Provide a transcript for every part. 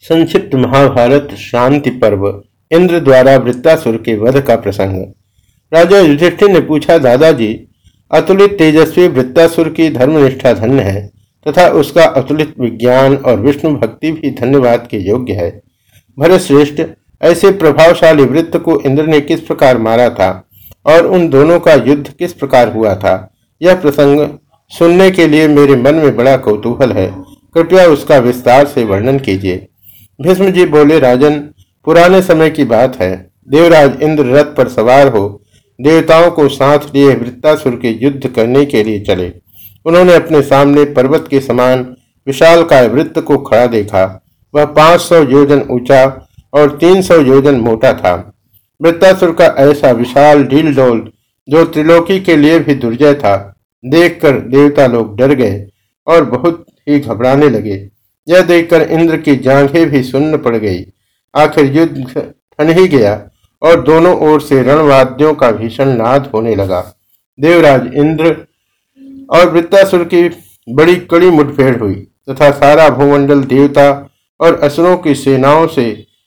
संक्षिप्त महाभारत, शांति पर्व, इंद्र द्वारा वृत्तासुर के वध का प्रसंग। राजा युधिष्ठिर ने पूछा, दादाजी, अतुलित तेजस्वी वृत्तासुर की धर्मनिष्ठा धन्य है तथा उसका अतुलित विज्ञान और विष्णु भक्ति भी धन्यवाद के योग्य है। भरत श्रेष्ठ, ऐसे प्रभावशाली वृत्त को इंद्र ने किस प्रकार मारा था और उन दोनों का युद्ध किस प्रकार हुआ था? यह प्रसंग सुनने के लिए मेरे मन में बड़ा कौतूहल है। कृपया उसका विस्तार से वर्णन कीजिए। भीष्म जी बोले, राजन, पुराने समय की बात है। देवराज इंद्र रथ पर सवार हो देवताओं को साथ लिए वृत्तासुर के युद्ध करने के लिए चले। उन्होंने अपने सामने पर्वत के समान विशाल का वृत्त को खड़ा देखा। वह 500 योजन ऊँचा और 300 योजन मोटा था। वृत्तासुर का ऐसा विशाल ढील डोल जो त्रिलोकी के लिए भी दुर्जय था, देखकर देवता लोग डर गए और बहुत ही घबराने लगे। यह देखकर इंद्र की जांघें भी सुन्न पड़ गई। आखिर युद्ध ठन ही गया और दोनों ओर से रणवाद्यों का भीषण नाद होने लगा। देवराज, इंद्र और वृत्तासुर की बड़ी कड़ी मुठभेड़ हुई तथा सारा भूमंडल देवता और असुरों की सेनाओं से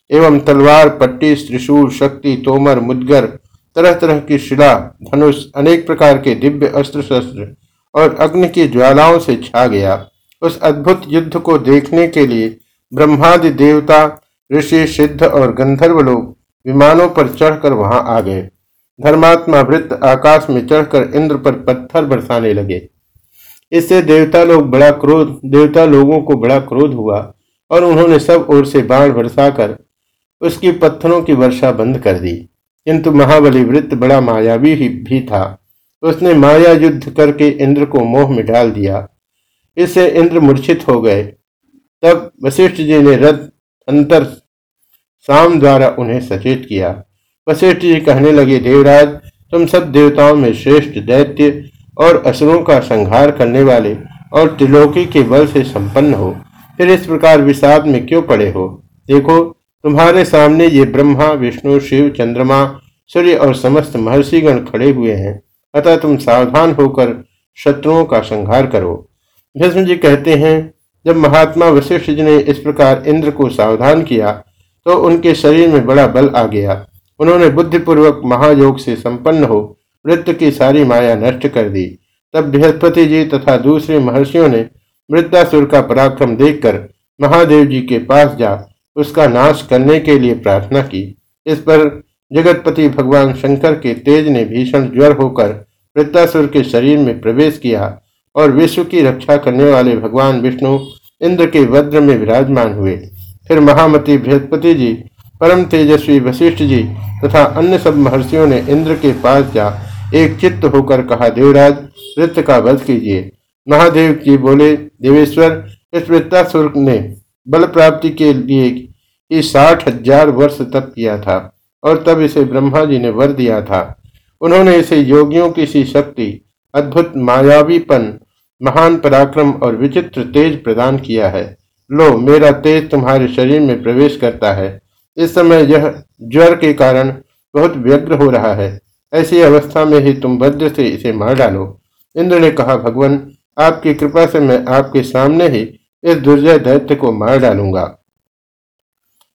एवं तलवार, पट्टी, त्रिशूल, शक्ति, तोमर, मुदगर तरह तरह की शिला, धनुष, अनेक प्रकार के दिव्य अस्त्र शस्त्र और अग्नि की ज्वालाओं से छा गया। उस अद्भुत युद्ध को देखने के लिए ब्रह्मादि देवता, ऋषि, सिद्ध और गंधर्व लोग विमानों पर चढ़कर वहाँ आ गए। धर्मात्मा वृत्त आकाश में चढ़कर इंद्र पर पत्थर बरसाने लगे। इससे देवता लोग बड़ा क्रोध, देवता लोगों को बड़ा क्रोध हुआ और उन्होंने सब ओर से बाढ़ बरसाकर उसकी पत्थरों की वर्षा बंद कर दी। किंतु महाबली वृत्त बड़ा मायावी भी था। उसने माया युद्ध करके इंद्र को मोह में डाल दिया। इससे इंद्र मूर्छित हो गए। तब वशिष्ठ जी ने रथ अंतर शाम द्वारा उन्हें सचेत किया। वशिष्ठ जी कहने लगे, देवराज, तुम सब देवताओं में श्रेष्ठ, दैत्य और असुरों का संहार करने वाले और त्रिलोकी के बल से संपन्न हो। फिर इस प्रकार विषाद में क्यों पड़े हो? देखो, तुम्हारे सामने ये ब्रह्मा, विष्णु, शिव, चंद्रमा, सूर्य और समस्त महर्षिगण खड़े हुए हैं। अतः तुम सावधान होकर शत्रुओं का संहार करो। भीष्म जी कहते हैं, जब महात्मा वशिष्ठ जी ने इस प्रकार इंद्र को सावधान किया तो उनके शरीर में बड़ा बल आ गया। उन्होंने बुद्धिपूर्वक महायोग से संपन्न हो वृत्त की सारी माया नष्ट कर दी। तब बृहस्पति जी तथा दूसरे महर्षियों ने वृद्धासुर का पराक्रम देखकर महादेव जी के पास जा उसका नाश करने के लिए प्रार्थना की। इस पर जगतपति भगवान शंकर के तेज ने भीषण ज्वर होकर वृत्तासुर के शरीर में प्रवेश किया और विश्व की रक्षा करने वाले भगवान विष्णु इंद्र के वज्र में विराजमान हुए। फिर महामती बृहस्पति जी, परम तेजस्वी वशिष्ठ जी तथा अन्य सब महर्षियों ने इंद्र के पास जा एक चित्त होकर कहा, देवराज, वृत्त का वध कीजिए। महादेव जी बोले, देवेश्वर, इस वृत्तासुर ने बल प्राप्ति के लिए ही साठ हज़ार वर्ष तप किया था और तब इसे ब्रह्मा जी ने वर दिया था। उन्होंने इसे योगियों की सी शक्ति अद्भुत मायावीपन, महान पराक्रम और विचित्र तेज प्रदान किया है। लो, मेरा तेज तुम्हारे शरीर में प्रवेश करता है। इस समय यह ज्वर के कारण बहुत व्यग्र हो रहा है। ऐसी अवस्था में ही तुम वज्र से इसे मार डालो। इंद्र ने कहा, भगवान, आपकी कृपा से मैं आपके सामने ही इस दुर्जय दैत्य को मार डालूँगा।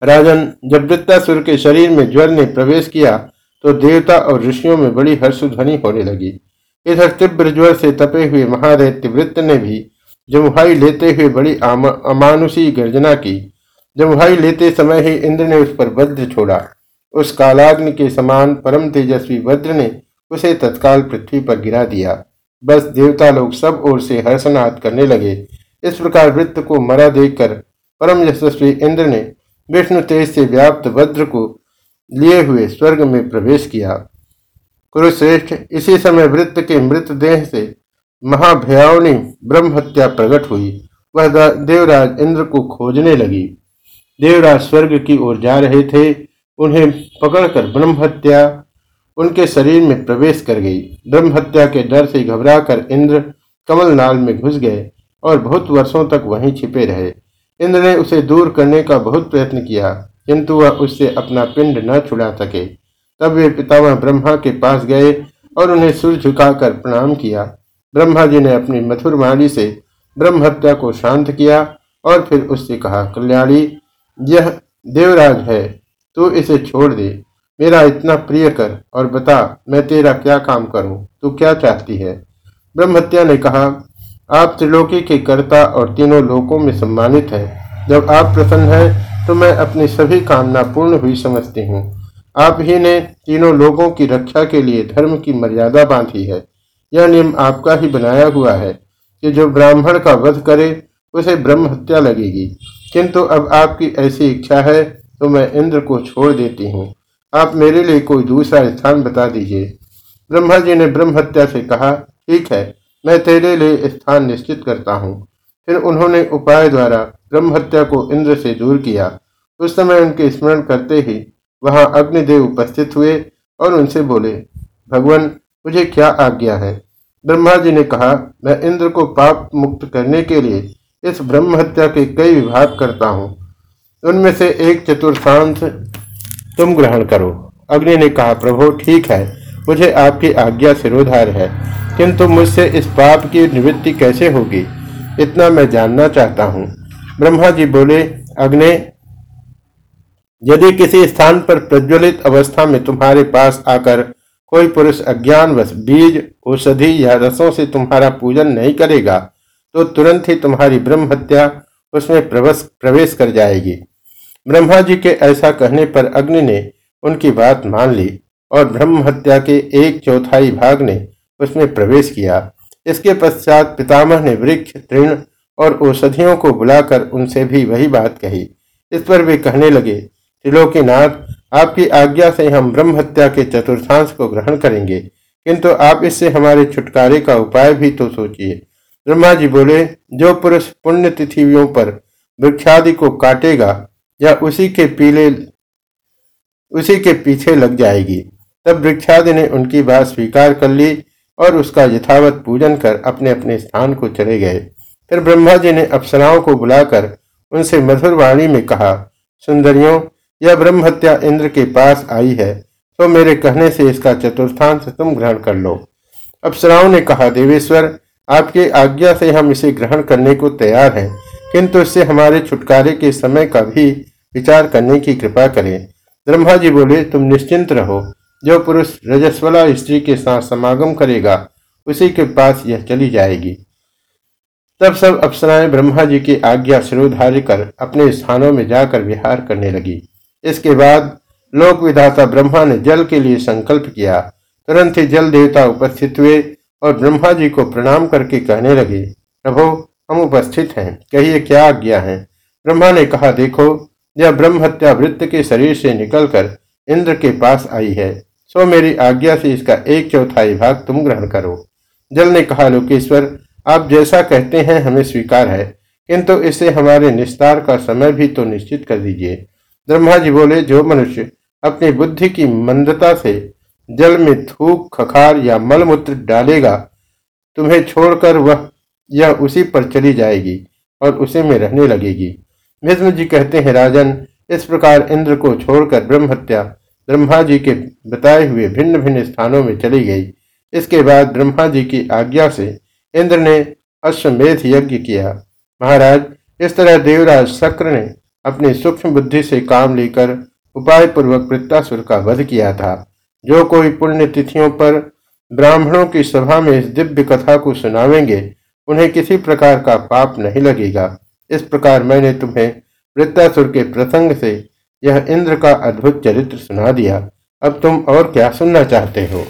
राजन, जब वृत्तासुर के शरीर में ज्वर ने प्रवेश किया तो देवता और ऋषियों में बड़ी हर्षध्वनि होने लगी। इधर तीव्र ज्वर से तपे हुए महादैत्य वृत्त ने भी जमुहाई लेते हुए बड़ी अमानुषी गर्जना की। जमुहाई लेते समय ही इंद्र ने उस पर वज्र छोड़ा। उस कालाग्नि के समान परम तेजस्वी वज्र ने उसे तत्काल पृथ्वी पर गिरा दिया। बस देवता लोग सब ओर से हर्षनाथ करने लगे। इस प्रकार वृत्त को मरा देखकर परम यशस्वी इंद्र ने विष्णु तेज से व्याप्त वज्र को लिए हुए स्वर्ग में प्रवेश किया। कुरुश्रेष्ठ इसी समय वृत्त के मृत देह से महाभयावनी ब्रह्म हत्या प्रकट हुई। वह देवराज इंद्र को खोजने लगी। देवराज स्वर्ग की ओर जा रहे थे। उन्हें पकड़कर ब्रह्म हत्या उनके शरीर में प्रवेश कर गई। ब्रह्म हत्या के डर से घबराकर इंद्र कमल नाल में घुस गए और बहुत वर्षों तक वहीं छिपे रहे। इंद्र ने उसे दूर करने का बहुत प्रयत्न किया, किंतु वह उससे अपना पिंड न छुड़ा सके। तब वे पितामह ब्रह्मा के पास गए और उन्हें सुर झुकाकर प्रणाम किया। ब्रह्मा जी ने अपनी मथुर वाणी से ब्रह्म हत्या को शांत किया और फिर उससे कहा, कल्याणी, यह देवराज है, तू इसे छोड़ दे। मेरा इतना प्रिय कर और बता, मैं तेरा क्या काम करूँ? तू क्या चाहती है? ब्रह्मत्या ने कहा, आप त्रिलोकी के कर्ता और तीनों लोकों में सम्मानित है। जब आप प्रसन्न है तो मैं अपनी सभी कामना पूर्ण हुई समझती हूँ। आप ही ने तीनों लोगों की रक्षा के लिए धर्म की मर्यादा बांधी है। यह नियम आपका ही बनाया हुआ है कि जो ब्राह्मण का वध करे, उसे ब्रह्म हत्या लगेगी। किंतु अब आपकी ऐसी इच्छा है तो मैं इंद्र को छोड़ देती हूँ। आप मेरे लिए कोई दूसरा स्थान बता दीजिए। ब्रह्मा जी ने ब्रह्म हत्या से कहा, ठीक है, मैं तेरे लिए स्थान निश्चित करता हूँ। फिर उन्होंने उपाय द्वारा ब्रह्म हत्या को इंद्र से दूर किया। उस समय उनके स्मरण करते ही वहाँ अग्निदेव उपस्थित हुए और उनसे बोले, भगवान, मुझे क्या आज्ञा है? ब्रह्मा जी ने कहा, मैं इंद्र को पाप मुक्त करने के लिए इस ब्रह्म हत्या के कई विभाग करता हूँ। उनमें से एक चतुर्थांश तुम ग्रहण करो। अग्नि ने कहा, प्रभु, ठीक है, मुझे आपकी आज्ञा सिरोधार है, किंतु मुझसे इस पाप की निवृत्ति कैसे होगी, इतना मैं जानना चाहता हूँ। ब्रह्मा जी बोले, अग्नि यदि किसी स्थान पर प्रज्वलित अवस्था में तुम्हारे पास आकर कोई पुरुष अज्ञानवश बीज, औषधि या रसों से तुम्हारा पूजन नहीं करेगा तो तुरंत ही तुम्हारी ब्रह्म हत्या उसमें प्रवेश कर जाएगी। ब्रह्मा जी के ऐसा कहने पर अग्नि ने उनकी बात मान ली और ब्रह्म हत्या के एक चौथाई भाग ने उसमें प्रवेश किया। इसके पश्चात पितामह ने वृक्ष, तृण और औषधियों को बुलाकर उनसे भी वही बात कही। इस पर वे कहने लगे त्रिलोकीनाथ आपकी आज्ञा से हम ब्रह्म हत्या के चतुर्थांश को ग्रहण करेंगे। किंतु आप इससे हमारे छुटकारे का उपाय भी तो सोचिए। ब्रह्मा जी बोले, जो पुरुष पुण्य तिथियों पर वृक्षादि को काटेगा, या उसी के पीले, उसी के पीछे लग जाएगी, तब वृक्षादि ने उनकी बात स्वीकार कर ली और उसका यथावत पूजन कर अपने अपने स्थान को चले गए। फिर ब्रह्मा जी ने अप्सराओं को बुलाकर उनसे मधुर वाणी में कहा, सुंदरियों यह ब्रह्म हत्या इंद्र के पास आई है तो मेरे कहने से इसका चतुर्थांश तुम ग्रहण कर लो। अप्सराओं ने कहा, देवेश्वर, आपकी आज्ञा से हम इसे ग्रहण करने को तैयार हैं, किंतु इससे हमारे छुटकारे के समय का भी विचार करने की कृपा करें। ब्रह्मा जी बोले, तुम निश्चिंत रहो। जो पुरुष रजस्वला स्त्री के साथ समागम करेगा, उसी के पास यह चली जाएगी। तब सब अप्सराएँ ब्रह्मा जी की आज्ञा सिरोधारी कर अपने स्थानों में जाकर विहार करने लगी। इसके बाद लोक विधाता ब्रह्मा ने जल के लिए संकल्प किया। तुरंत ही जल देवता उपस्थित हुए और ब्रह्मा जी को प्रणाम करके कहने लगे, प्रभो, हम उपस्थित हैं। कहिए, क्या आज्ञा है? ब्रह्मा ने कहा, देखो, यह ब्रह्म हत्या वृत्त के शरीर से निकलकर इंद्र के पास आई है। सो मेरी आज्ञा से इसका एक चौथाई भाग तुम ग्रहण करो। जल ने कहा, लोकेश्वर, आप जैसा कहते हैं, हमें स्वीकार है। किंतु इससे हमारे निस्तार का समय भी तो निश्चित कर दीजिए। ब्रह्मा जी बोले, जो मनुष्य अपनी बुद्धि की मंदता से जल में थूक, खखार या मलमूत्र डालेगा, तुम्हें छोड़कर वह, यह उसी पर चली जाएगी और उसी में रहने लगेगी। भीष्म जी कहते हैं, राजन, इस प्रकार इंद्र को छोड़कर ब्रह्म हत्या ब्रह्मा जी के बताए हुए भिन्न भिन्न स्थानों में चली गई। इसके बाद ब्रह्मा जी की आज्ञा से इंद्र ने अश्वमेध यज्ञ किया। महाराज, इस तरह देवराज शक्र ने अपनी सूक्ष्म बुद्धि से काम लेकर उपाय पूर्वक वृत्तासुर का वध किया था। जो कोई पुण्य तिथियों पर ब्राह्मणों की सभा में इस दिव्य कथा को सुनावेंगे, उन्हें किसी प्रकार का पाप नहीं लगेगा। इस प्रकार मैंने तुम्हें वृत्तासुर के प्रसंग से यह इंद्र का अद्भुत चरित्र सुना दिया। अब तुम और क्या सुनना चाहते हो?